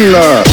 Killer.